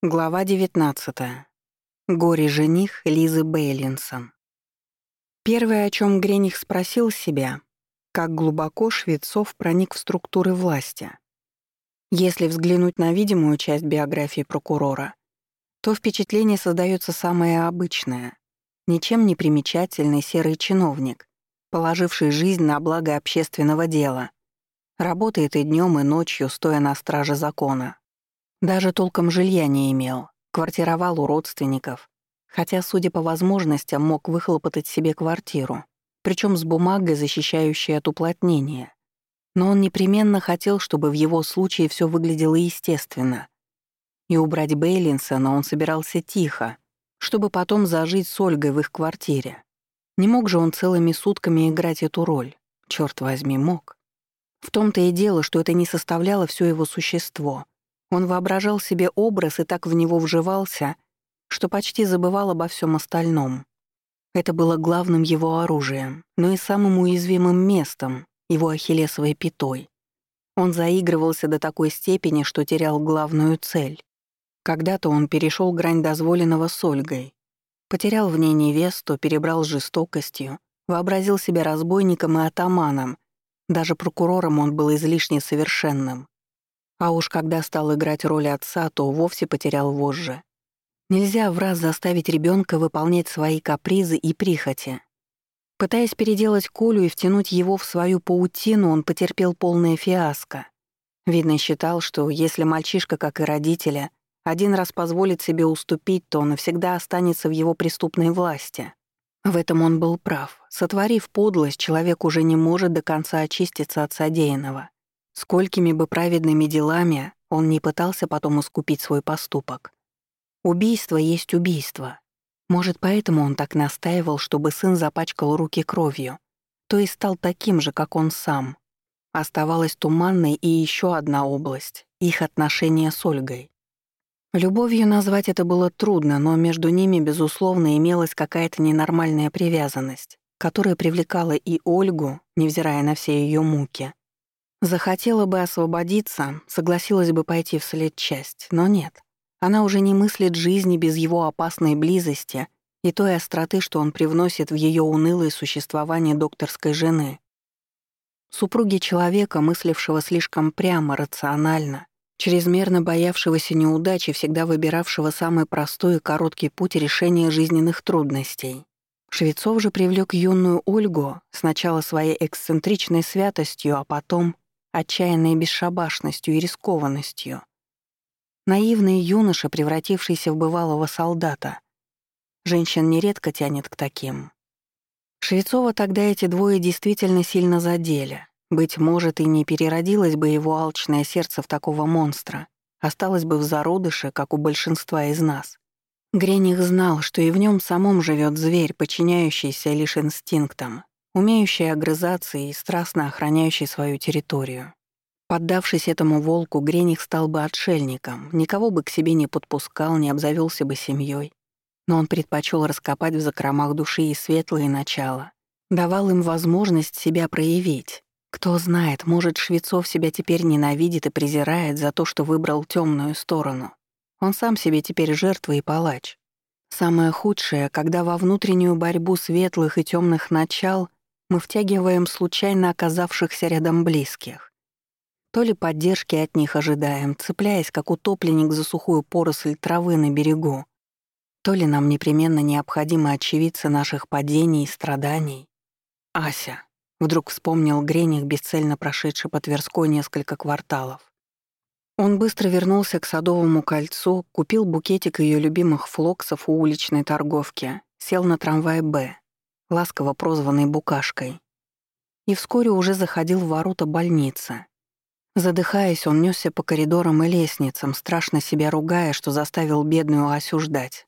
Глава 19. Горе-жених Лизы Бейлинсон. Первое, о чем Грених спросил себя, как глубоко Швецов проник в структуры власти. Если взглянуть на видимую часть биографии прокурора, то впечатление создается самое обычное. Ничем не примечательный серый чиновник, положивший жизнь на благо общественного дела. Работает и днем, и ночью, стоя на страже закона. Даже толком жилья не имел, квартировал у родственников, хотя, судя по возможностям, мог выхлопотать себе квартиру, причем с бумагой, защищающей от уплотнения. Но он непременно хотел, чтобы в его случае все выглядело естественно. И убрать Бейлинсона он собирался тихо, чтобы потом зажить с Ольгой в их квартире. Не мог же он целыми сутками играть эту роль. Черт возьми, мог. В том-то и дело, что это не составляло все его существо — он воображал себе образ и так в него вживался, что почти забывал обо всем остальном. Это было главным его оружием, но и самым уязвимым местом, его ахиллесовой пятой. Он заигрывался до такой степени, что терял главную цель. Когда-то он перешел грань дозволенного с Ольгой. Потерял в ней невесту, перебрал с жестокостью, вообразил себя разбойником и атаманом. Даже прокурором он был излишне совершенным. А уж когда стал играть роль отца, то вовсе потерял вожжи. Нельзя в раз заставить ребенка выполнять свои капризы и прихоти. Пытаясь переделать Колю и втянуть его в свою паутину, он потерпел полное фиаско. Видно, считал, что если мальчишка, как и родители, один раз позволит себе уступить, то он навсегда останется в его преступной власти. В этом он был прав. Сотворив подлость, человек уже не может до конца очиститься от содеянного. Сколькими бы праведными делами он не пытался потом искупить свой поступок. Убийство есть убийство. Может, поэтому он так настаивал, чтобы сын запачкал руки кровью, то есть стал таким же, как он сам. Оставалась туманной и еще одна область — их отношения с Ольгой. Любовью назвать это было трудно, но между ними, безусловно, имелась какая-то ненормальная привязанность, которая привлекала и Ольгу, невзирая на все ее муки, Захотела бы освободиться, согласилась бы пойти вслед часть, но нет. Она уже не мыслит жизни без его опасной близости и той остроты, что он привносит в ее унылое существование докторской жены. Супруги человека, мыслившего слишком прямо, рационально, чрезмерно боявшегося неудачи, всегда выбиравшего самый простой и короткий путь решения жизненных трудностей. Швецов же привлек юную Ольгу сначала своей эксцентричной святостью, а потом отчаянной бесшабашностью и рискованностью. Наивный юноша, превратившийся в бывалого солдата. Женщин нередко тянет к таким. Швецова тогда эти двое действительно сильно задели. Быть может, и не переродилось бы его алчное сердце в такого монстра, осталось бы в зародыше, как у большинства из нас. Грених знал, что и в нем самом живет зверь, подчиняющийся лишь инстинктам, умеющий огрызаться и страстно охраняющий свою территорию. Поддавшись этому волку, Грених стал бы отшельником, никого бы к себе не подпускал, не обзавелся бы семьей. Но он предпочел раскопать в закромах души и светлые начала, давал им возможность себя проявить. Кто знает, может, Швецов себя теперь ненавидит и презирает за то, что выбрал темную сторону. Он сам себе теперь жертва и палач. Самое худшее, когда во внутреннюю борьбу светлых и темных начал мы втягиваем случайно оказавшихся рядом близких. То ли поддержки от них ожидаем, цепляясь, как утопленник за сухую поросль травы на берегу, то ли нам непременно необходимо очевидцы наших падений и страданий. Ася. Вдруг вспомнил Грених, бесцельно прошедший по Тверской несколько кварталов. Он быстро вернулся к Садовому кольцу, купил букетик ее любимых флоксов у уличной торговки, сел на трамвай «Б», ласково прозванный Букашкой. И вскоре уже заходил в ворота больницы. Задыхаясь, он нёсся по коридорам и лестницам, страшно себя ругая, что заставил бедную Асю ждать.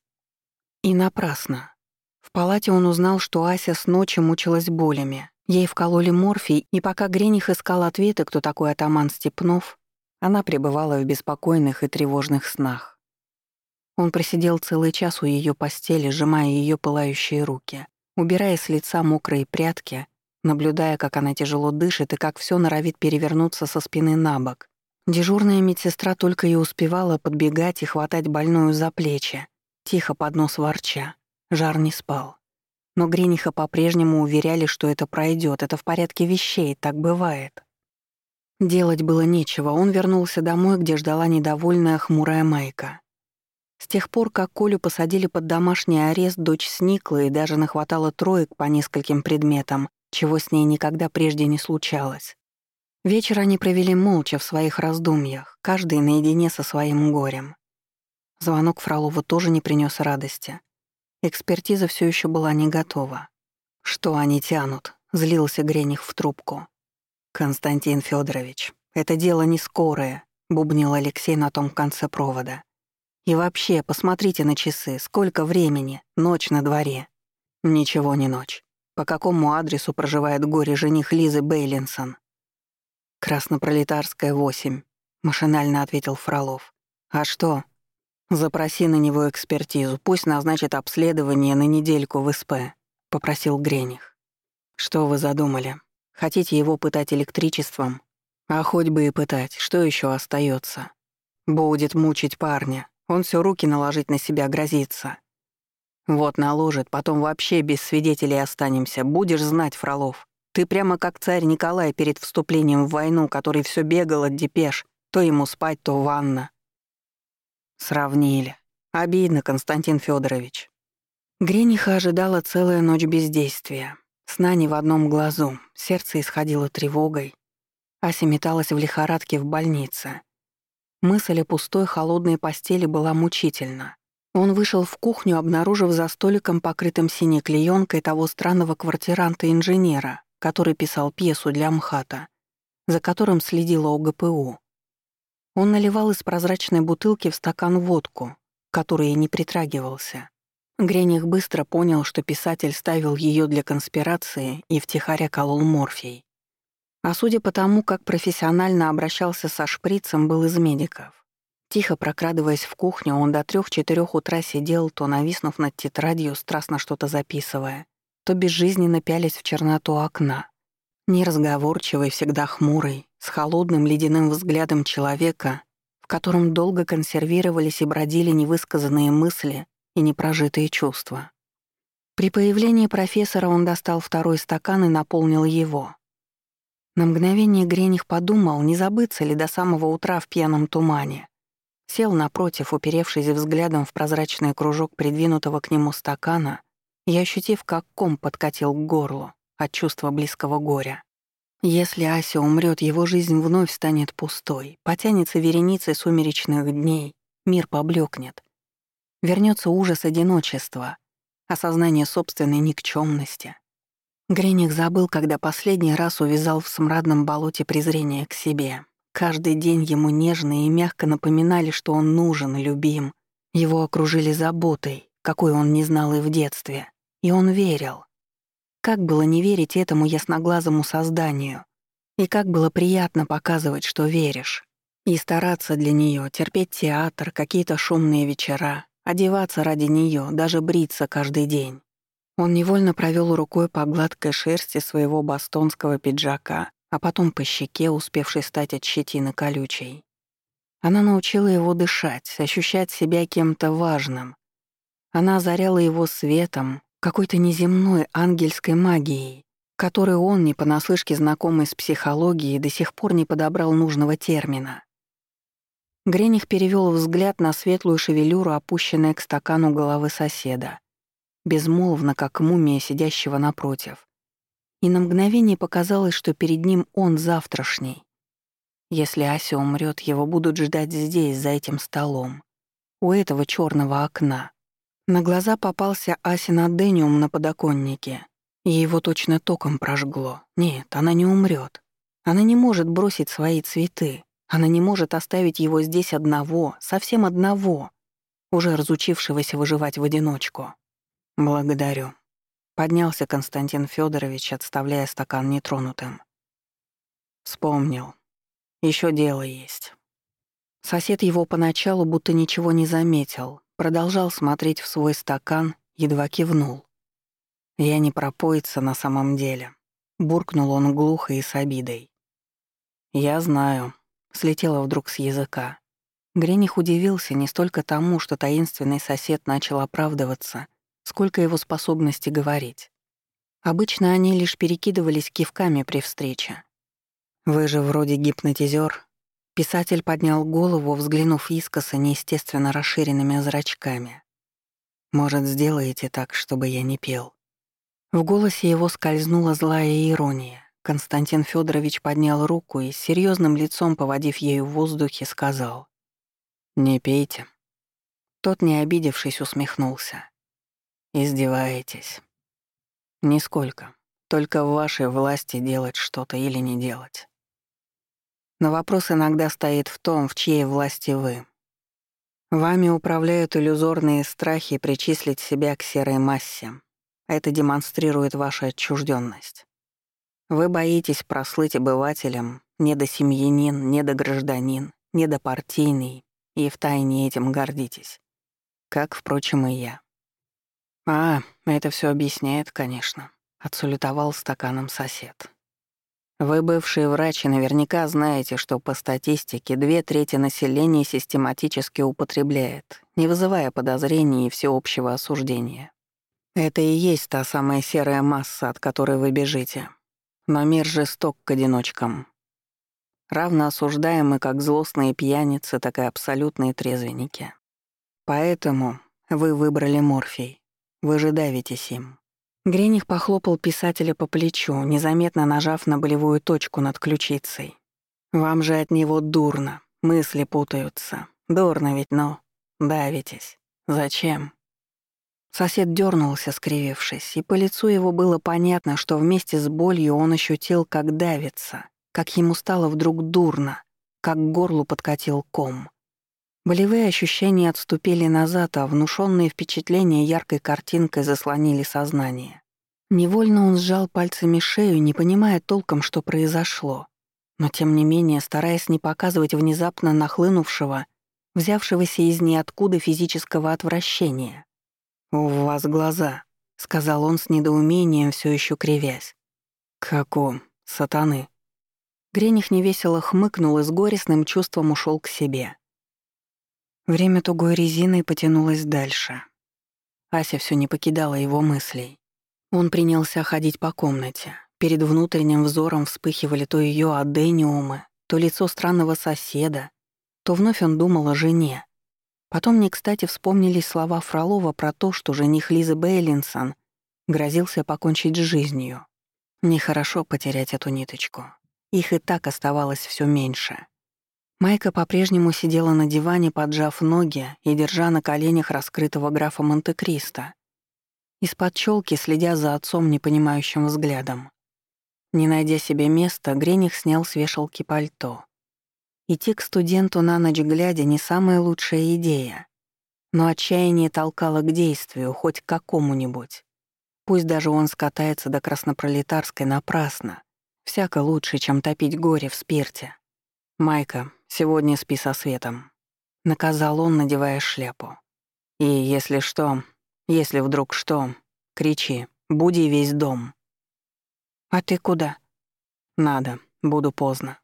И напрасно. В палате он узнал, что Ася с ночи мучилась болями. Ей вкололи морфий, и пока Грених искал ответы, кто такой атаман Степнов, она пребывала в беспокойных и тревожных снах. Он просидел целый час у ее постели, сжимая ее пылающие руки убирая с лица мокрые прядки, наблюдая, как она тяжело дышит и как все норовит перевернуться со спины на бок. Дежурная медсестра только и успевала подбегать и хватать больную за плечи, тихо под нос ворча. Жар не спал. Но Грениха по-прежнему уверяли, что это пройдет, это в порядке вещей, так бывает. Делать было нечего, он вернулся домой, где ждала недовольная хмурая Майка. С тех пор, как Колю посадили под домашний арест, дочь сникла и даже нахватала троек по нескольким предметам, чего с ней никогда прежде не случалось. Вечер они провели молча в своих раздумьях, каждый наедине со своим горем. Звонок Фролова тоже не принес радости. Экспертиза все еще была не готова. «Что они тянут?» — злился Грених в трубку. «Константин Федорович, это дело не скорое», — бубнил Алексей на том конце провода. «И вообще, посмотрите на часы, сколько времени, ночь на дворе». «Ничего не ночь. По какому адресу проживает горе-жених Лизы Бейлинсон?» «Краснопролетарская, 8», — машинально ответил Фролов. «А что?» «Запроси на него экспертизу, пусть назначит обследование на недельку в СП», — попросил Грених. «Что вы задумали? Хотите его пытать электричеством? А хоть бы и пытать, что еще остается? Будет мучить парня, он все руки наложить на себя грозится. Вот наложит, потом вообще без свидетелей останемся, будешь знать, Фролов. Ты прямо как царь Николай перед вступлением в войну, который все бегал от депеш, то ему спать, то ванна. Сравнили. Обидно, Константин Федорович. Грениха ожидала целая ночь бездействия. Сна не в одном глазу, сердце исходило тревогой. Ася металась в лихорадке в больнице. Мысль о пустой холодной постели была мучительна. Он вышел в кухню, обнаружив за столиком, покрытым синей клеёнкой, того странного квартиранта-инженера, который писал пьесу для МХАТа, за которым следила ОГПУ. Он наливал из прозрачной бутылки в стакан водку, который не притрагивался. Грених быстро понял, что писатель ставил ее для конспирации и втихаря колол морфий. А судя по тому, как профессионально обращался со шприцем, был из медиков. Тихо прокрадываясь в кухню, он до трех-четырех утра сидел, то нависнув над тетрадью, страстно что-то записывая, то безжизненно пялись в черноту окна. Неразговорчивый, всегда хмурый, с холодным ледяным взглядом человека, в котором долго консервировались и бродили невысказанные мысли и непрожитые чувства. При появлении профессора он достал второй стакан и наполнил его. На мгновение Грених подумал, не забыться ли до самого утра в пьяном тумане. Сел напротив, уперевшись взглядом в прозрачный кружок придвинутого к нему стакана и ощутив, как ком подкатил к горлу от чувства близкого горя. Если Ася умрет, его жизнь вновь станет пустой, потянется вереницей сумеречных дней, мир поблекнет. Вернется ужас одиночества, осознание собственной никчемности. Грених забыл, когда последний раз увязал в смрадном болоте презрение к себе. Каждый день ему нежно и мягко напоминали, что он нужен, любим. Его окружили заботой, какой он не знал и в детстве. И он верил. Как было не верить этому ясноглазому созданию? И как было приятно показывать, что веришь. И стараться для нее, терпеть театр, какие-то шумные вечера, одеваться ради нее, даже бриться каждый день. Он невольно провел рукой по гладкой шерсти своего бастонского пиджака, а потом по щеке, успевшей стать от щетины колючей. Она научила его дышать, ощущать себя кем-то важным. Она озаряла его светом, какой-то неземной ангельской магией, которой он, не понаслышке знакомый с психологией, до сих пор не подобрал нужного термина. Грених перевел взгляд на светлую шевелюру, опущенную к стакану головы соседа, безмолвно, как мумия сидящего напротив. И на мгновение показалось, что перед ним он завтрашний. Если Ася умрет, его будут ждать здесь, за этим столом, у этого черного окна. На глаза попался Асин адениум на подоконнике, и его точно током прожгло. Нет, она не умрет. Она не может бросить свои цветы. Она не может оставить его здесь одного, совсем одного, уже разучившегося выживать в одиночку. «Благодарю», — поднялся Константин Федорович, отставляя стакан нетронутым. Вспомнил. Еще дело есть. Сосед его поначалу будто ничего не заметил, продолжал смотреть в свой стакан, едва кивнул. «Я не пропоится на самом деле», — буркнул он глухо и с обидой. «Я знаю. слетело вдруг с языка. Грених удивился не столько тому, что таинственный сосед начал оправдываться, сколько его способности говорить. Обычно они лишь перекидывались кивками при встрече. «Вы же вроде гипнотизер. Писатель поднял голову, взглянув искоса неестественно расширенными зрачками. «Может, сделаете так, чтобы я не пел?» В голосе его скользнула злая ирония. Константин Федорович поднял руку и с серьезным лицом, поводив ею в воздухе, сказал «Не пейте». Тот, не обидевшись, усмехнулся. «Издеваетесь?» «Нисколько. Только в вашей власти делать что-то или не делать. Но вопрос иногда стоит в том, в чьей власти вы. Вами управляют иллюзорные страхи причислить себя к серой массе. Это демонстрирует ваша отчужденность. Вы боитесь прослыть обывателем, недосемьянин, недогражданин, недопартийный, и втайне этим гордитесь. Как, впрочем, и я. «А, это все объясняет, конечно», — отсулютовал стаканом сосед. «Вы, бывший врач, наверняка знаете, что по статистике две трети населения систематически употребляет, не вызывая подозрений и всеобщего осуждения. Это и есть та самая серая масса, от которой вы бежите. Но мир жесток к одиночкам. Равно осуждаемы как злостные пьяницы, так и абсолютные трезвенники. Поэтому вы выбрали морфий. Вы же давитесь им». Грених похлопал писателя по плечу, незаметно нажав на болевую точку над ключицей. «Вам же от него дурно, мысли путаются. Дурно ведь, но давитесь. Зачем?» Сосед дернулся, скривившись, и по лицу его было понятно, что вместе с болью он ощутил, как давится, как ему стало вдруг дурно, как к горлу подкатил ком. Болевые ощущения отступили назад, а внушенные впечатления яркой картинкой заслонили сознание. Невольно он сжал пальцами шею, не понимая толком, что произошло. Но тем не менее, стараясь не показывать внезапно нахлынувшего, взявшегося из ниоткуда физического отвращения. «У вас глаза», — сказал он с недоумением, все еще кривясь. «Как у сатаны». Грених невесело хмыкнул и с горестным чувством ушел к себе. Время тугой резиной потянулось дальше. Ася все не покидала его мыслей. Он принялся ходить по комнате. Перед внутренним взором вспыхивали то ее адениумы, то лицо странного соседа, то вновь он думал о жене. Потом не кстати вспомнились слова Фролова про то, что жених Лизы Бейлинсон грозился покончить с жизнью. Нехорошо потерять эту ниточку. Их и так оставалось все меньше. Майка по-прежнему сидела на диване, поджав ноги и держа на коленях раскрытого графа Монте-Кристо. Из-под челки, следя за отцом непонимающим взглядом. Не найдя себе места, Грених снял с вешалки пальто. Идти к студенту на ночь глядя не самая лучшая идея. Но отчаяние толкало к действию, хоть к какому-нибудь. Пусть даже он скатается до краснопролетарской напрасно. Всяко лучше, чем топить горе в спирте. «Майка, сегодня спи со светом», — наказал он, надевая шляпу. «И если что, если вдруг что, кричи, буди весь дом». «А ты куда?» «Надо, буду поздно».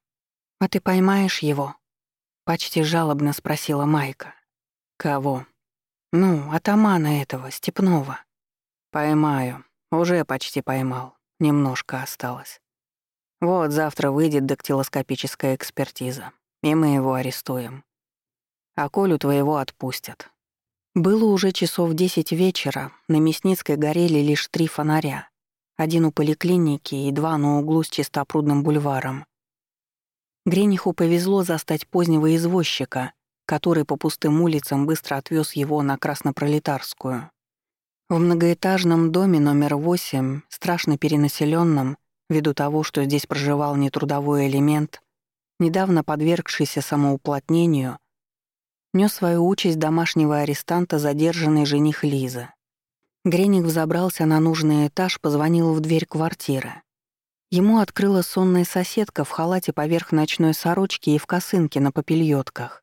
«А ты поймаешь его?» — почти жалобно спросила Майка. «Кого?» «Ну, атамана этого, Степнова». «Поймаю. Уже почти поймал. Немножко осталось». Вот завтра выйдет дактилоскопическая экспертиза, и мы его арестуем. А Колю твоего отпустят. Было уже часов десять вечера, на Мясницкой горели лишь три фонаря. Один у поликлиники и два на углу с Чистопрудным бульваром. Грениху повезло застать позднего извозчика, который по пустым улицам быстро отвез его на Краснопролетарскую. В многоэтажном доме номер восемь, страшно перенаселенном, ввиду того, что здесь проживал нетрудовой элемент, недавно подвергшийся самоуплотнению, нес свою участь домашнего арестанта задержанный жених Лиза. Греник взобрался на нужный этаж, позвонил в дверь квартиры. Ему открыла сонная соседка в халате поверх ночной сорочки и в косынке на попельотках.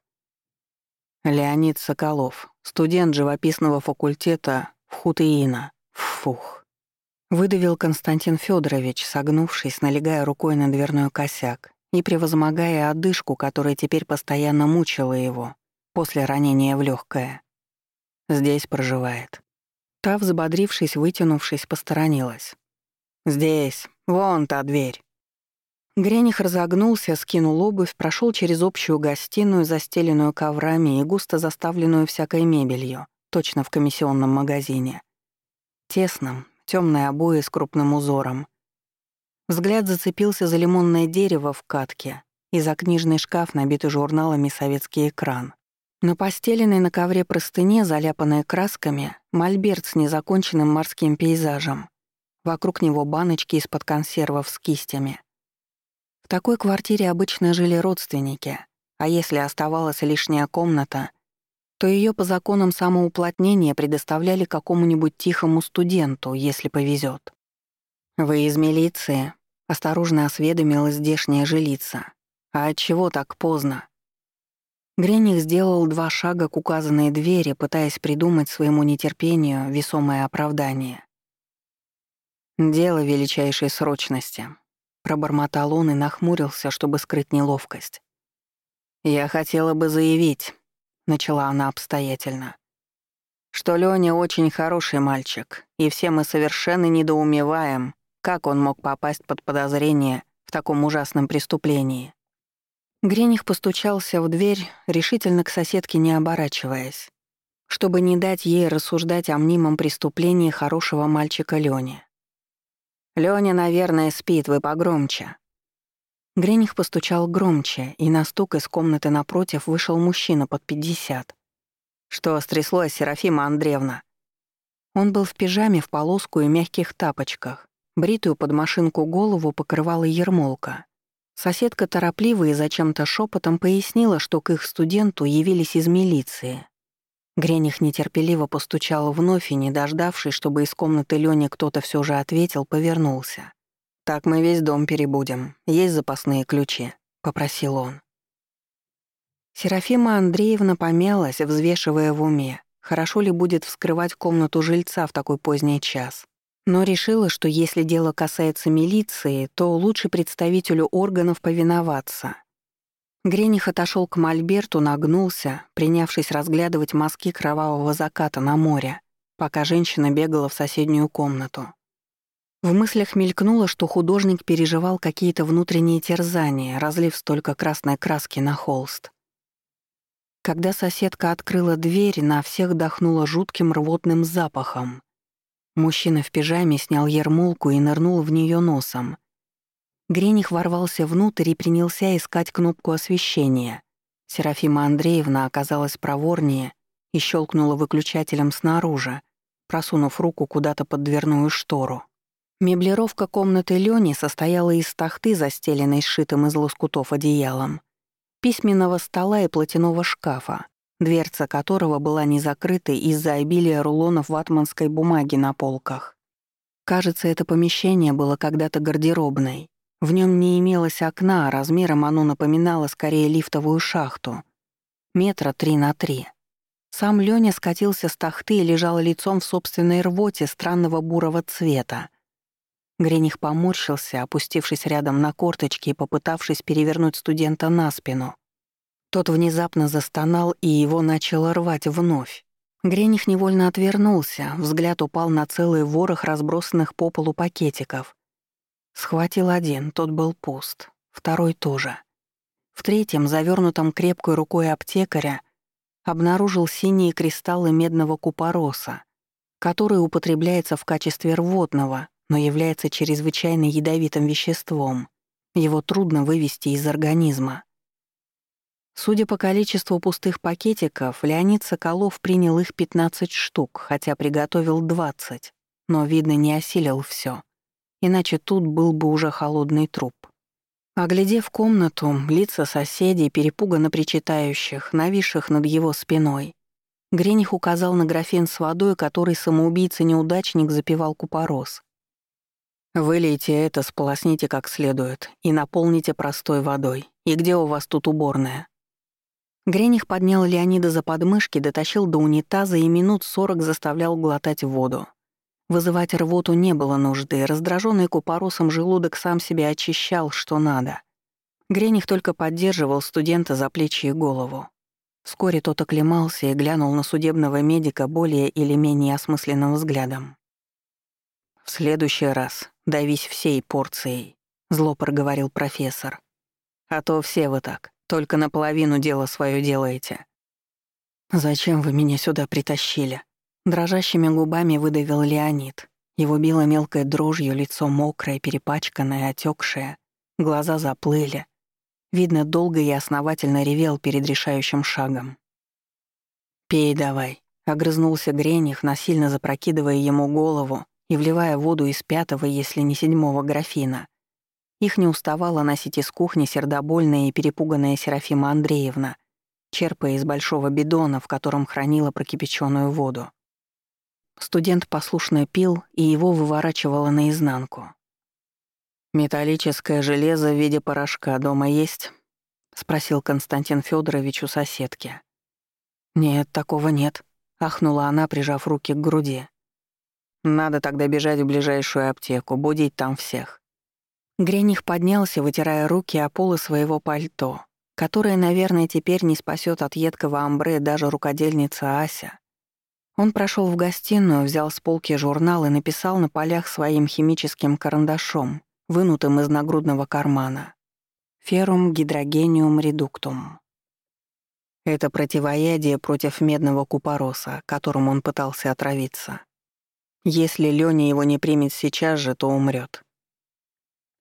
Леонид Соколов, студент живописного факультета в Хутеина. Фух. Выдавил Константин Федорович, согнувшись, налегая рукой на дверной косяк и превозмогая одышку, которая теперь постоянно мучила его после ранения в легкое. Здесь проживает. Та, взбодрившись, вытянувшись, посторонилась. «Здесь. Вон та дверь». Грених разогнулся, скинул обувь, прошел через общую гостиную, застеленную коврами и густо заставленную всякой мебелью, точно в комиссионном магазине. Тесном, темные обои с крупным узором. Взгляд зацепился за лимонное дерево в катке и за книжный шкаф, набитый журналами «Советский экран». На постеленной на ковре простыне, заляпанной красками, мольберт с незаконченным морским пейзажем. Вокруг него баночки из-под консервов с кистями. В такой квартире обычно жили родственники, а если оставалась лишняя комната, то ее по законам самоуплотнения предоставляли какому-нибудь тихому студенту, если повезет. «Вы из милиции?» — осторожно осведомилась здешняя жилица. «А от чего так поздно?» Грених сделал два шага к указанной двери, пытаясь придумать своему нетерпению весомое оправдание. «Дело величайшей срочности», Пробормотал он и нахмурился, чтобы скрыть неловкость. «Я хотела бы заявить», — начала она обстоятельно, «что Лёня очень хороший мальчик, и все мы совершенно недоумеваем, как он мог попасть под подозрение в таком ужасном преступлении». Грених постучался в дверь, решительно к соседке не оборачиваясь, чтобы не дать ей рассуждать о мнимом преступлении хорошего мальчика Лёни. Лёня, наверное, спит, вы погромче». Грених постучал громче, и на стук из комнаты напротив вышел мужчина под пятьдесят. «Что стряслось, Серафима Андреевна?» Он был в пижаме в полоску и мягких тапочках. Бритую под машинку голову покрывала ермолка. Соседка торопливо и зачем-то шепотом пояснила, что к их студенту явились из милиции. Грених нетерпеливо постучал вновь и, не дождавшись, чтобы из комнаты Лёни кто-то всё же ответил, повернулся. «Так мы весь дом перебудем. Есть запасные ключи?» — попросил он. Серафима Андреевна помялась, взвешивая в уме, хорошо ли будет вскрывать комнату жильца в такой поздний час. Но решила, что если дело касается милиции, то лучше представителю органов повиноваться. Грених отошел к Мольберту, нагнулся, принявшись разглядывать мазки кровавого заката на море, пока женщина бегала в соседнюю комнату. В мыслях мелькнуло, что художник переживал какие-то внутренние терзания, разлив столько красной краски на холст. Когда соседка открыла дверь, на всех дохнуло жутким рвотным запахом. Мужчина в пижаме снял ермолку и нырнул в нее носом, Грених ворвался внутрь и принялся искать кнопку освещения. Серафима Андреевна оказалась проворнее и щелкнула выключателем снаружи, просунув руку куда-то под дверную штору. Меблировка комнаты Лёни состояла из тахты, застеленной сшитым из лоскутов одеялом, письменного стола и платяного шкафа, дверца которого была не закрытой из-за обилия рулонов ватманской бумаги на полках. Кажется, это помещение было когда-то гардеробной. В нем не имелось окна, а размером оно напоминало скорее лифтовую шахту. Метра три на три. Сам Лёня скатился с тахты и лежал лицом в собственной рвоте странного бурого цвета. Грених поморщился, опустившись рядом на корточки и попытавшись перевернуть студента на спину. Тот внезапно застонал, и его начало рвать вновь. Грених невольно отвернулся, взгляд упал на целый ворох разбросанных по полу пакетиков — Схватил один, тот был пуст, второй тоже. В третьем, завернутом крепкой рукой аптекаря, обнаружил синие кристаллы медного купороса, который употребляется в качестве рвотного, но является чрезвычайно ядовитым веществом. Его трудно вывести из организма. Судя по количеству пустых пакетиков, Леонид Соколов принял их 15 штук, хотя приготовил 20, но, видно, не осилил все иначе тут был бы уже холодный труп. Оглядев комнату, лица соседей, перепуганно причитающих, нависших над его спиной, Грених указал на графин с водой, который самоубийца-неудачник запивал купорос. «Вылейте это, сполосните как следует и наполните простой водой. И где у вас тут уборная?» Грених поднял Леонида за подмышки, дотащил до унитаза и минут сорок заставлял глотать воду. Вызывать рвоту не было нужды, раздраженный купоросом желудок сам себя очищал, что надо. Грених только поддерживал студента за плечи и голову. Вскоре тот оклемался и глянул на судебного медика более или менее осмысленным взглядом. «В следующий раз давись всей порцией», — зло проговорил профессор. «А то все вы так, только наполовину дело свое делаете». «Зачем вы меня сюда притащили?» Дрожащими губами выдавил Леонид. Его било мелкой дрожью, лицо мокрое, перепачканное, отекшее, глаза заплыли. Видно, долго и основательно ревел перед решающим шагом. «Пей давай», — огрызнулся Грених, насильно запрокидывая ему голову и вливая воду из пятого, если не седьмого графина. Их не уставала носить из кухни сердобольная и перепуганная Серафима Андреевна, черпая из большого бидона, в котором хранила прокипяченную воду. Студент послушно пил, и его выворачивало наизнанку. «Металлическое железо в виде порошка дома есть?» — спросил Константин Федорович у соседки. «Нет, такого нет», — ахнула она, прижав руки к груди. «Надо тогда бежать в ближайшую аптеку, будить там всех». Грених поднялся, вытирая руки о полы своего пальто, которое, наверное, теперь не спасет от едкого амбре даже рукодельница Ася. Он прошел в гостиную, взял с полки журнал и написал на полях своим химическим карандашом вынутым из нагрудного кармана. Ферум гидрогениум редуктум. Это противоядие против медного купороса, которым он пытался отравиться. Если Лёня его не примет сейчас же, то умрет.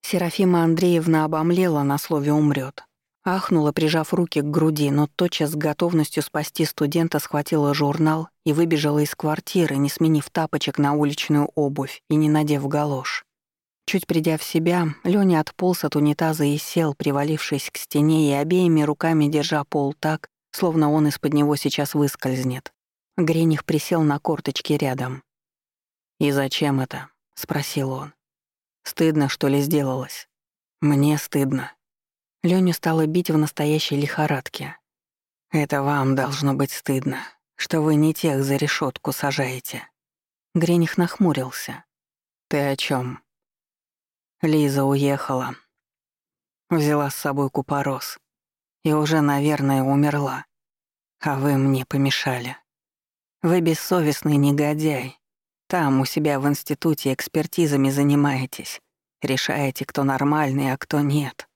Серафима Андреевна обомлела на слове «умрет». Ахнула, прижав руки к груди, но тотчас с готовностью спасти студента схватила журнал и выбежала из квартиры, не сменив тапочек на уличную обувь и не надев галош. Чуть придя в себя, Лёня отполз от унитаза и сел, привалившись к стене и обеими руками держа пол так, словно он из-под него сейчас выскользнет. Грених присел на корточки рядом. «И зачем это?» — спросил он. «Стыдно, что ли, сделалось?» «Мне стыдно». Лёню стало бить в настоящей лихорадке. «Это вам должно быть стыдно, что вы не тех за решетку сажаете». Грених нахмурился. «Ты о чем? Лиза уехала. Взяла с собой купорос. И уже, наверное, умерла. А вы мне помешали. Вы бессовестный негодяй. Там у себя в институте экспертизами занимаетесь. Решаете, кто нормальный, а кто нет.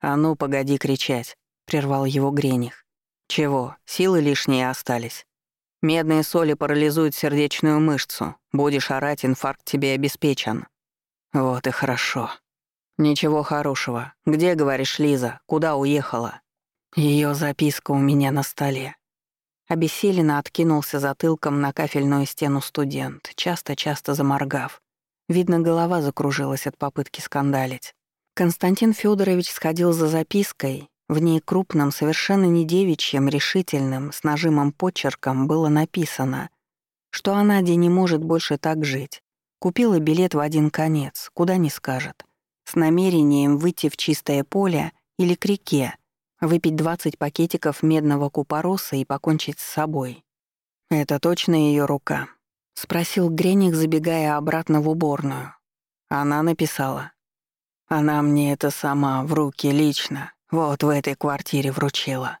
«А ну, погоди кричать», — прервал его Грених. «Чего, силы лишние остались? Медные соли парализуют сердечную мышцу. Будешь орать, инфаркт тебе обеспечен». «Вот и хорошо. Ничего хорошего. Где, говоришь, Лиза? Куда уехала?» Ее записка у меня на столе. Обессиленно откинулся затылком на кафельную стену студент, часто-часто заморгав. Видно, голова закружилась от попытки скандалить. Константин Федорович сходил за запиской. В ней крупным, совершенно не девичьим, решительным, с нажимом почерком было написано, что Анаде не может больше так жить. Купила билет в один конец, куда не скажет, с намерением выйти в чистое поле или к реке, выпить 20 пакетиков медного купороса и покончить с собой. «Это точно ее рука?» — спросил Греник, забегая обратно в уборную. Она написала. Она мне это сама в руки лично, вот в этой квартире вручила.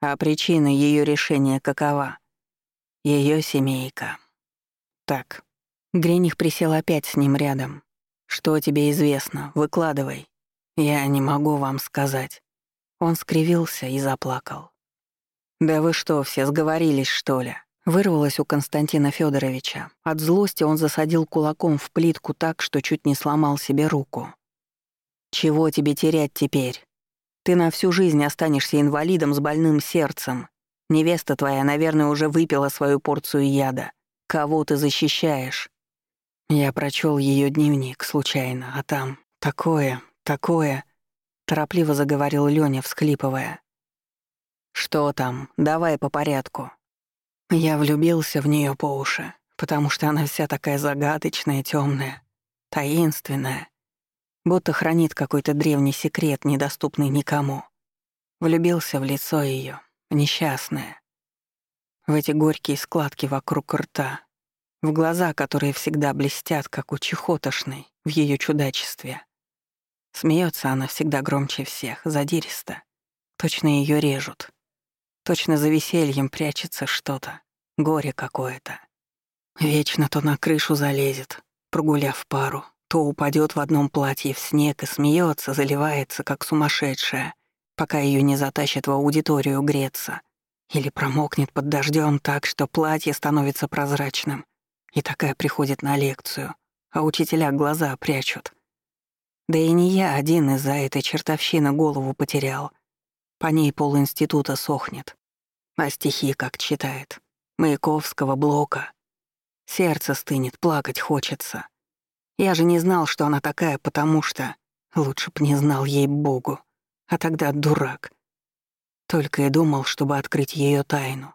А причина ее решения какова? Ее семейка. Так, Грених присел опять с ним рядом. «Что тебе известно? Выкладывай». «Я не могу вам сказать». Он скривился и заплакал. «Да вы что, все сговорились, что ли?» Вырвалось у Константина Федоровича. От злости он засадил кулаком в плитку так, что чуть не сломал себе руку. «Чего тебе терять теперь? Ты на всю жизнь останешься инвалидом с больным сердцем. Невеста твоя, наверное, уже выпила свою порцию яда. Кого ты защищаешь?» Я прочел ее дневник случайно, а там такое, такое, торопливо заговорил Лёня, всхлипывая. Что там? Давай по порядку. Я влюбился в нее по уши, потому что она вся такая загадочная, темная, таинственная, будто хранит какой-то древний секрет, недоступный никому. Влюбился в лицо ее, несчастное, в эти горькие складки вокруг рта, в глаза, которые всегда блестят, как у чехотошной, в ее чудачестве. Смеется она всегда громче всех, задиристо. Точно ее режут. Точно за весельем прячется что-то. Горе какое-то. Вечно то на крышу залезет, прогуляв пару, то упадет в одном платье в снег и смеется, заливается, как сумасшедшая, пока ее не затащат в аудиторию греться. Или промокнет под дождем так, что платье становится прозрачным. И такая приходит на лекцию, а учителя глаза прячут. Да и не я один из-за этой чертовщины голову потерял. По ней пол института сохнет. А стихи как читает. Маяковского, Блока. Сердце стынет, плакать хочется. Я же не знал, что она такая, потому что... Лучше б не знал ей Богу. А тогда дурак. Только и думал, чтобы открыть ее тайну.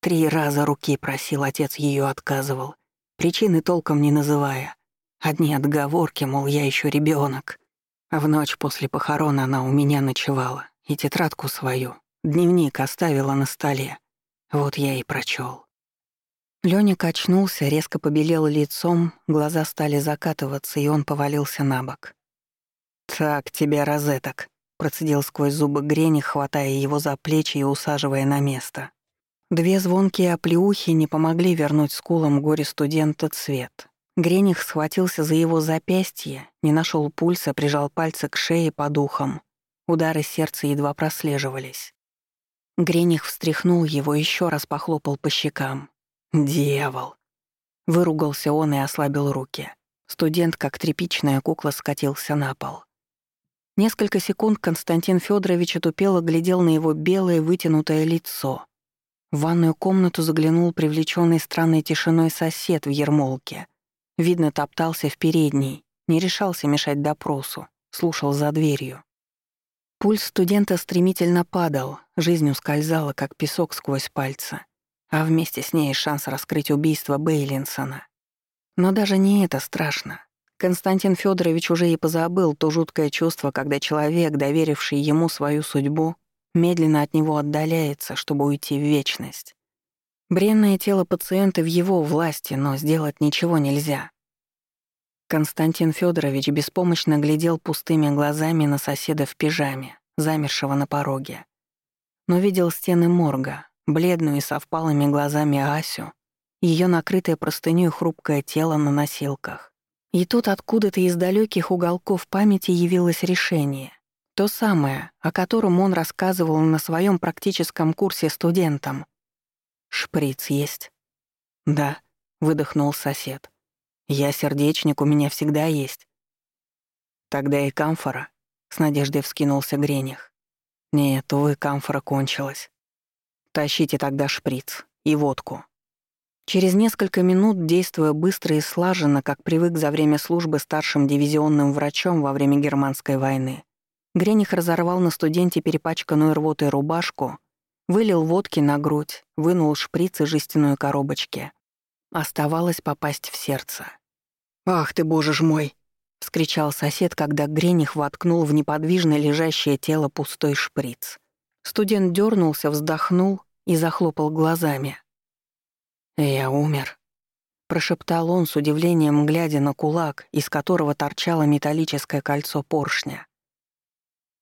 Три раза руки просил, отец ее отказывал. Причины толком не называя. Одни отговорки, мол, я еще ребенок. В ночь после похорон она у меня ночевала. И тетрадку свою, дневник оставила на столе. Вот я и прочел. Лёня качнулся, резко побелел лицом, глаза стали закатываться, и он повалился на бок. «Так тебе, розеток», — процедил сквозь зубы Грених, хватая его за плечи и усаживая на место. Две звонкие оплеухи не помогли вернуть скулам горе-студента цвет. Грених схватился за его запястье, не нашел пульса, прижал пальцы к шее под ухом. Удары сердца едва прослеживались. Грених встряхнул его, еще раз похлопал по щекам. «Дьявол!» Выругался он и ослабил руки. Студент, как тряпичная кукла, скатился на пол. Несколько секунд Константин Федорович отупело глядел на его белое вытянутое лицо. В ванную комнату заглянул привлеченный странной тишиной сосед в ермолке. Видно, топтался в передней, не решался мешать допросу, слушал за дверью. Пульс студента стремительно падал, жизнь ускользала, как песок сквозь пальцы а вместе с ней шанс раскрыть убийство Бейлинсона. Но даже не это страшно. Константин Федорович уже и позабыл то жуткое чувство, когда человек, доверивший ему свою судьбу, медленно от него отдаляется, чтобы уйти в вечность. Бренное тело пациента в его власти, но сделать ничего нельзя. Константин Федорович беспомощно глядел пустыми глазами на соседа в пижаме, замершего на пороге. Но видел стены морга, бледную и со впалыми глазами Асю, ее накрытое простынёй хрупкое тело на носилках. И тут откуда-то из далеких уголков памяти явилось решение. То самое, о котором он рассказывал на своем практическом курсе студентам. «Шприц есть?» «Да», — выдохнул сосед. «Я сердечник, у меня всегда есть». «Тогда и камфора», — с надеждой вскинулся Грених. «Нет, увы, камфора кончилась». Тащите тогда шприц и водку. Через несколько минут, действуя быстро и слаженно, как привык за время службы старшим дивизионным врачом во время германской войны, Грених разорвал на студенте перепачканную рвотой рубашку, вылил водки на грудь, вынул шприц из жестяной коробочки. Оставалось попасть в сердце. «Ах ты, боже ж мой!» — вскричал сосед, когда Грених воткнул в неподвижно лежащее тело пустой шприц. Студент дернулся, вздохнул и захлопал глазами. «Я умер», — прошептал он с удивлением, глядя на кулак, из которого торчало металлическое кольцо поршня.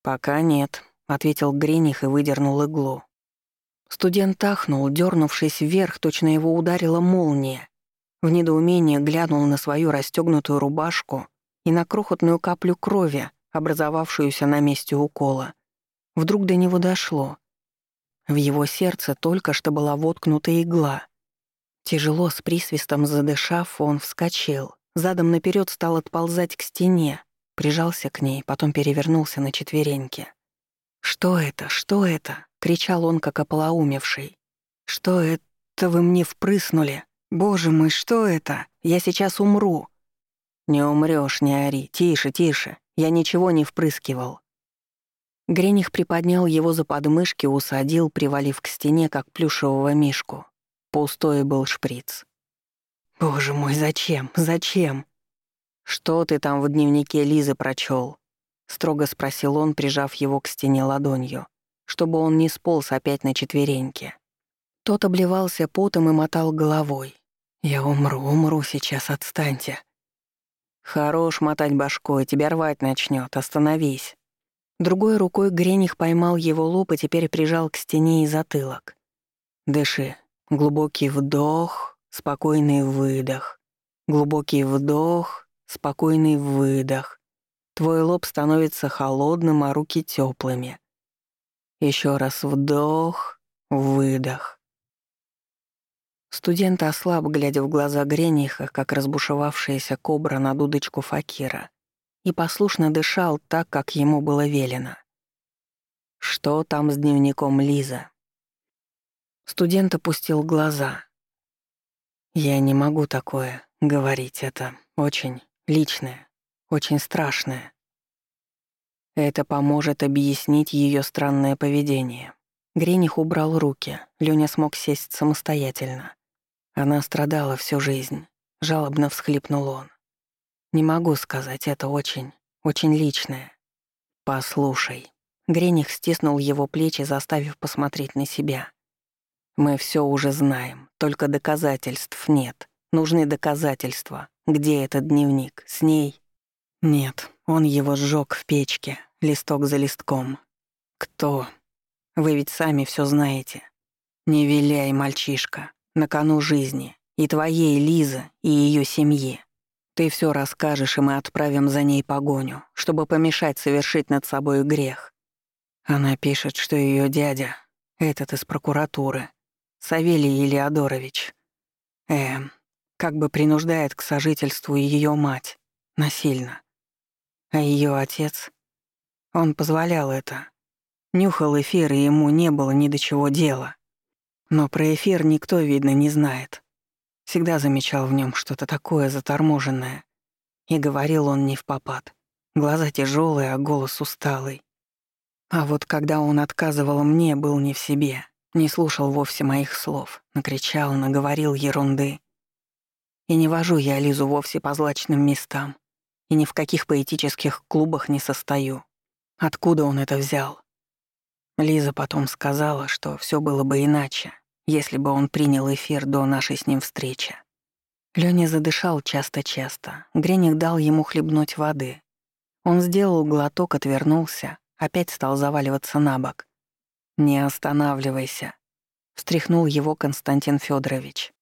«Пока нет», — ответил Грених и выдернул иглу. Студент ахнул, дернувшись вверх, точно его ударила молния. В недоумении глянул на свою расстегнутую рубашку и на крохотную каплю крови, образовавшуюся на месте укола. Вдруг до него дошло. В его сердце только что была воткнута игла. Тяжело, с присвистом задышав, он вскочил. Задом наперед стал отползать к стене, прижался к ней, потом перевернулся на четвереньки. «Что это? Что это?» — кричал он, как ополоумевший. «Что это вы мне впрыснули? Боже мой, что это? Я сейчас умру!» «Не умрёшь, не ори. Тише, тише. Я ничего не впрыскивал. Грених приподнял его за подмышки, усадил, привалив к стене, как плюшевого мишку. Пустой был шприц. «Боже мой, зачем? Зачем?» «Что ты там в дневнике Лизы прочел? строго спросил он, прижав его к стене ладонью, чтобы он не сполз опять на четвереньки. Тот обливался потом и мотал головой. «Я умру, умру сейчас, отстаньте». «Хорош мотать башкой, тебя рвать начнет. Остановись». Другой рукой Грених поймал его лоб и теперь прижал к стене и затылок. «Дыши. Глубокий вдох, спокойный выдох. Глубокий вдох, спокойный выдох. Твой лоб становится холодным, а руки теплыми. Еще раз вдох, выдох. Студент ослаб, глядя в глаза Грениха, как разбушевавшаяся кобра на дудочку Факира и послушно дышал так, как ему было велено. «Что там с дневником Лиза?» Студент опустил глаза. «Я не могу такое говорить, это очень личное, очень страшное. Это поможет объяснить ее странное поведение». Грених убрал руки, Лёня смог сесть самостоятельно. Она страдала всю жизнь, жалобно всхлипнул он. Не могу сказать, это очень, очень личное. Послушай. Грених стиснул его плечи, заставив посмотреть на себя. Мы все уже знаем, только доказательств нет. Нужны доказательства. Где этот дневник? С ней? Нет, он его сжег в печке, листок за листком. Кто? Вы ведь сами все знаете. Не виляй, мальчишка, на кону жизни. И твоей Лизы, и ее семьи. Ты все расскажешь, и мы отправим за ней погоню, чтобы помешать совершить над собой грех. Она пишет, что ее дядя, этот из прокуратуры, Савелий Илиадорович, э, как бы принуждает к сожительству ее мать, насильно. А ее отец, он позволял это. Нюхал эфир, и ему не было ни до чего дела. Но про эфир никто, видно, не знает. Всегда замечал в нем что-то такое заторможенное. И говорил он не в попад. Глаза тяжелые, а голос усталый. А вот когда он отказывал мне, был не в себе, не слушал вовсе моих слов, накричал, наговорил ерунды. И не вожу я Лизу вовсе по злачным местам, и ни в каких поэтических клубах не состою. Откуда он это взял? Лиза потом сказала, что все было бы иначе, если бы он принял эфир до нашей с ним встречи. Лёня задышал часто-часто. Грених дал ему хлебнуть воды. Он сделал глоток, отвернулся, опять стал заваливаться на бок. «Не останавливайся», — встряхнул его Константин Федорович.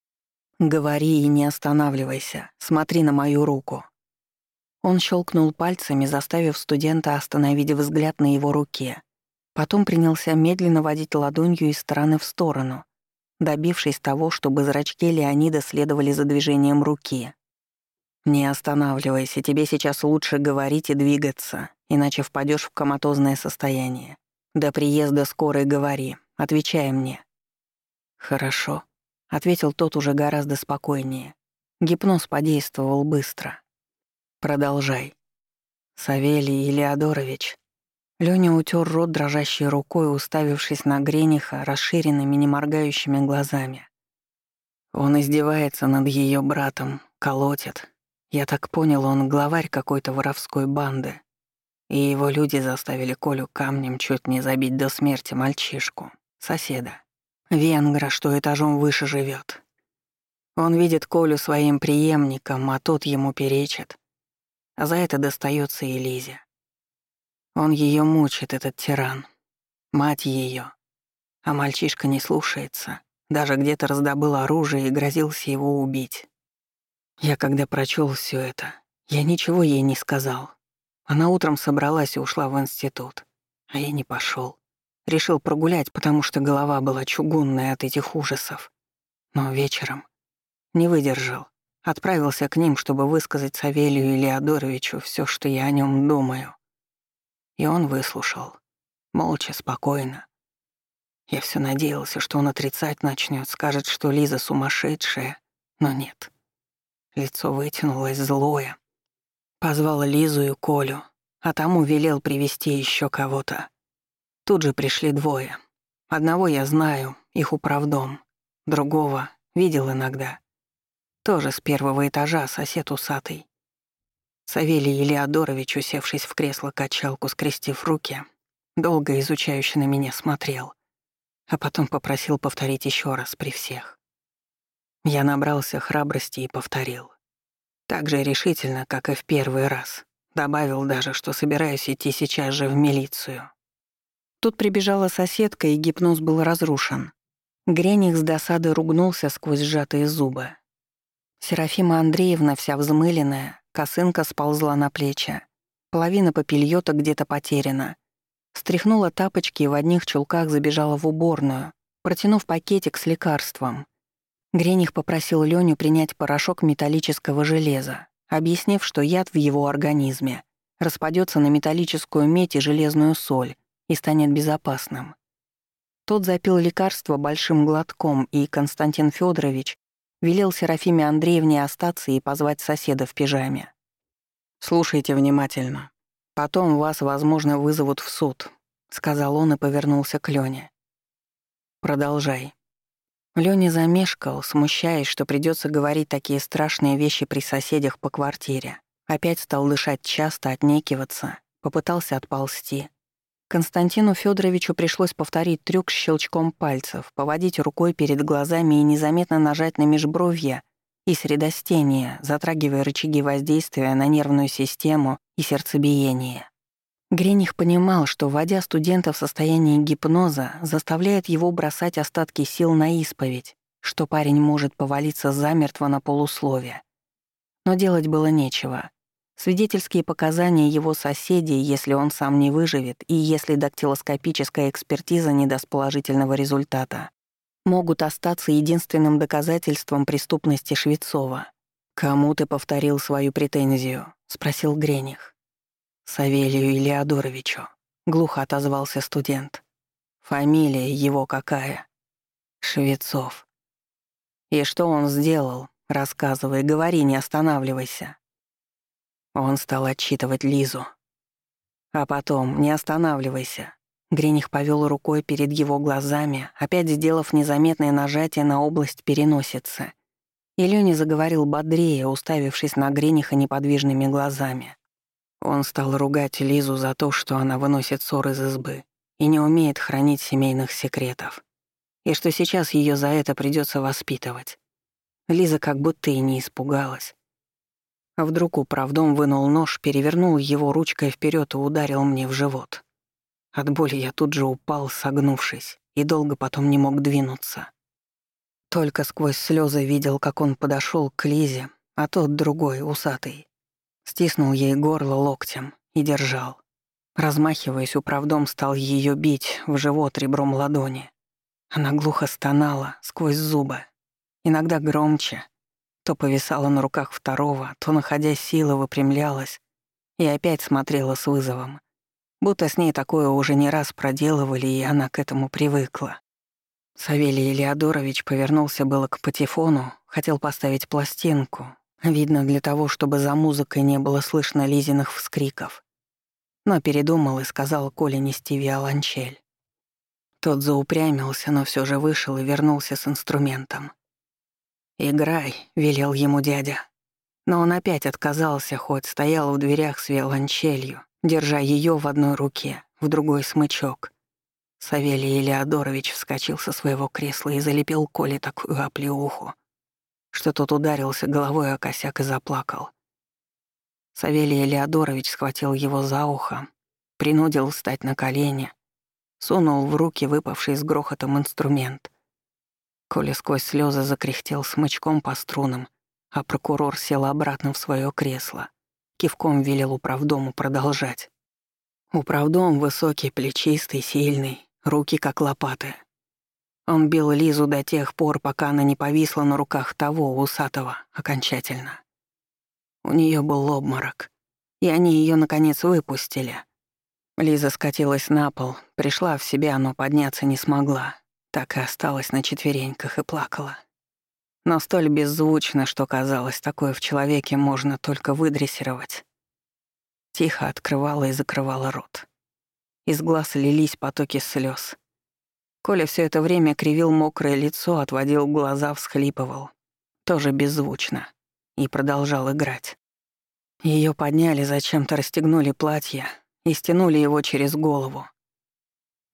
«Говори и не останавливайся. Смотри на мою руку». Он щелкнул пальцами, заставив студента остановить взгляд на его руке. Потом принялся медленно водить ладонью из стороны в сторону, добившись того, чтобы зрачки Леонида следовали за движением руки. «Не останавливайся, тебе сейчас лучше говорить и двигаться, иначе впадешь в коматозное состояние. До приезда скорой говори, отвечай мне». «Хорошо», — ответил тот уже гораздо спокойнее. Гипноз подействовал быстро. «Продолжай». «Савелий Илеодорович», Лёня утер рот дрожащей рукой, уставившись на Грениха расширенными, неморгающими глазами. Он издевается над ее братом, колотит. Я так понял, он главарь какой-то воровской банды. И его люди заставили Колю камнем чуть не забить до смерти мальчишку, соседа. Венгра, что этажом выше живет. Он видит Колю своим преемником, а тот ему перечит. А за это достается и Лизе. Он ее мучит, этот тиран. Мать ее. А мальчишка не слушается. Даже где-то раздобыл оружие и грозился его убить. Я когда прочел все это, я ничего ей не сказал. Она утром собралась и ушла в институт. А я не пошел. Решил прогулять, потому что голова была чугунная от этих ужасов. Но вечером не выдержал. Отправился к ним, чтобы высказать Савелию Леодоровичу все, что я о нем думаю. И он выслушал. Молча, спокойно. Я все надеялся, что он отрицать начнет, скажет, что Лиза сумасшедшая, но нет. Лицо вытянулось злое. Позвал Лизу и Колю, а тому велел привести еще кого-то. Тут же пришли двое. Одного я знаю, их управдом. Другого видел иногда. Тоже с первого этажа сосед усатый. Савелий Илеодорович, усевшись в кресло-качалку, скрестив руки, долго изучающе на меня смотрел, а потом попросил повторить еще раз при всех. Я набрался храбрости и повторил. Так же решительно, как и в первый раз. Добавил даже, что собираюсь идти сейчас же в милицию. Тут прибежала соседка, и гипноз был разрушен. Грених с досады ругнулся сквозь сжатые зубы. Серафима Андреевна, вся взмыленная, косынка сползла на плечи. Половина попельёта где-то потеряна. Стряхнула тапочки и в одних чулках забежала в уборную, протянув пакетик с лекарством. Грених попросил Леню принять порошок металлического железа, объяснив, что яд в его организме распадется на металлическую медь и железную соль и станет безопасным. Тот запил лекарство большим глотком, и Константин Федорович велел Серафиме Андреевне остаться и позвать соседа в пижаме. «Слушайте внимательно. Потом вас, возможно, вызовут в суд», — сказал он и повернулся к Лёне. «Продолжай». Лёня замешкал, смущаясь, что придётся говорить такие страшные вещи при соседях по квартире. Опять стал дышать часто, отнекиваться, попытался отползти. Константину Федоровичу пришлось повторить трюк с щелчком пальцев, поводить рукой перед глазами и незаметно нажать на межбровье и средостение, затрагивая рычаги воздействия на нервную систему и сердцебиение. Грених понимал, что, вводя студента в состояние гипноза, заставляет его бросать остатки сил на исповедь, что парень может повалиться замертво на полусловие. Но делать было нечего. Свидетельские показания его соседей, если он сам не выживет и если дактилоскопическая экспертиза не даст положительного результата, могут остаться единственным доказательством преступности Швецова. «Кому ты повторил свою претензию?» — спросил Грених. «Савелию Илеодоровичу», — глухо отозвался студент. «Фамилия его какая?» «Швецов». «И что он сделал? Рассказывай, говори, не останавливайся». Он стал отчитывать Лизу. «А потом, не останавливайся». Грених повел рукой перед его глазами, опять сделав незаметное нажатие на область переносицы. И Лёня заговорил бодрее, уставившись на Грениха неподвижными глазами. Он стал ругать Лизу за то, что она выносит ссор из избы и не умеет хранить семейных секретов, и что сейчас ее за это придется воспитывать. Лиза как будто и не испугалась. А вдруг управдом вынул нож, перевернул его ручкой вперед и ударил мне в живот. От боли я тут же упал, согнувшись, и долго потом не мог двинуться. Только сквозь слезы видел, как он подошел к Лизе, а тот другой, усатый, Стиснул ей горло локтем и держал. Размахиваясь, управдом стал ее бить в живот ребром ладони. Она глухо стонала сквозь зубы, иногда громче. То повисала на руках второго, то, находя силы, выпрямлялась и опять смотрела с вызовом. Будто с ней такое уже не раз проделывали, и она к этому привыкла. Савелий Леодорович повернулся было к патефону, хотел поставить пластинку, Видно, для того, чтобы за музыкой не было слышно Лизиных вскриков. Но передумал и сказал Коле нести виолончель. Тот заупрямился, но все же вышел и вернулся с инструментом. «Играй», — велел ему дядя. Но он опять отказался, хоть стоял в дверях с виолончелью, держа ее в одной руке, в другой смычок. Савелий Илеодорович вскочил со своего кресла и залепил Коле такую оплеуху, что тот ударился головой о косяк и заплакал. Савелий Леодорович схватил его за ухо, принудил встать на колени, сунул в руки выпавший с грохотом инструмент. Коля сквозь слезы закряхтел смычком по струнам, а прокурор сел обратно в свое кресло. Кивком велел управдому продолжать. Управдом высокий, плечистый, сильный, руки как лопаты. Он бил Лизу до тех пор, пока она не повисла на руках того, усатого, окончательно. У нее был обморок, и они ее наконец выпустили. Лиза скатилась на пол, пришла в себя, но подняться не смогла. Так и осталась на четвереньках и плакала. Но столь беззвучно, что казалось, такое в человеке можно только выдрессировать. Тихо открывала и закрывала рот. Из глаз лились потоки слез. Коля все это время кривил мокрое лицо, отводил глаза, всхлипывал. Тоже беззвучно. И продолжал играть. Ее подняли, зачем-то расстегнули платье и стянули его через голову.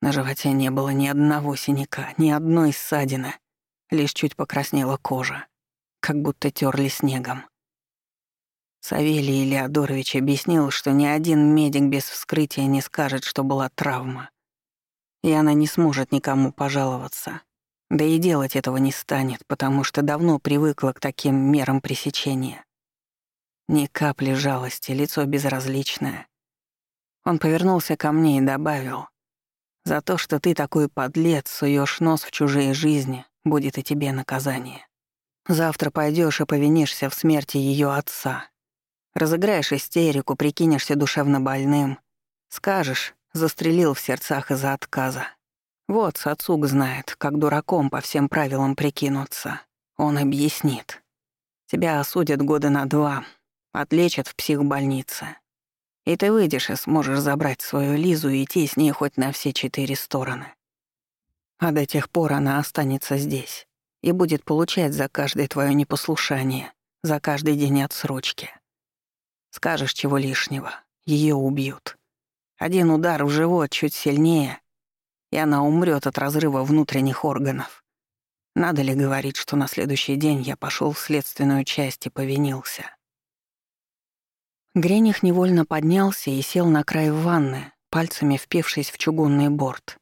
На животе не было ни одного синяка, ни одной ссадины. Лишь чуть покраснела кожа, как будто терли снегом. Савелий Леодорович объяснил, что ни один медик без вскрытия не скажет, что была травма. И она не сможет никому пожаловаться. Да и делать этого не станет, потому что давно привыкла к таким мерам пресечения. Ни капли жалости, лицо безразличное. Он повернулся ко мне и добавил, «За то, что ты такой подлец, суешь нос в чужие жизни, будет и тебе наказание. Завтра пойдешь и повинишься в смерти ее отца. Разыграешь истерику, прикинешься душевно больным. Скажешь, застрелил в сердцах из-за отказа. Вот Сацук знает, как дураком по всем правилам прикинуться. Он объяснит. Тебя осудят года на два, отлечат в психбольнице. И ты выйдешь и сможешь забрать свою Лизу и идти с ней хоть на все четыре стороны. А до тех пор она останется здесь и будет получать за каждое твое непослушание, за каждый день отсрочки. Скажешь чего лишнего, ее убьют. Один удар в живот чуть сильнее, и она умрет от разрыва внутренних органов. Надо ли говорить, что на следующий день я пошел в следственную часть и повинился? Грених невольно поднялся и сел на край ванны, пальцами впившись в чугунный борт.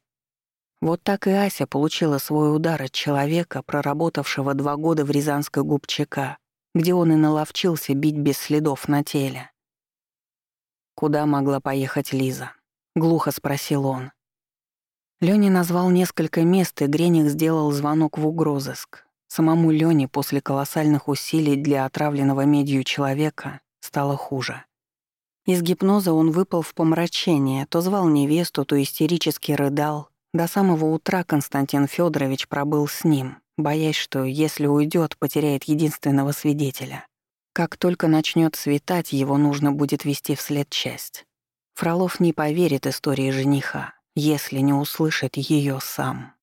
Вот так и Ася получила свой удар от человека, проработавшего два года в Рязанской губчака, где он и наловчился бить без следов на теле. «Куда могла поехать Лиза?» — глухо спросил он. Лёня назвал несколько мест, и Грених сделал звонок в угрозыск. Самому Лёне после колоссальных усилий для отравленного медью человека стало хуже. Из гипноза он выпал в помрачение, то звал невесту, то истерически рыдал. До самого утра Константин Федорович пробыл с ним, боясь, что если уйдет, потеряет единственного свидетеля. Как только начнет светать, его нужно будет вести вслед часть. Фролов не поверит истории жениха, если не услышит ее сам.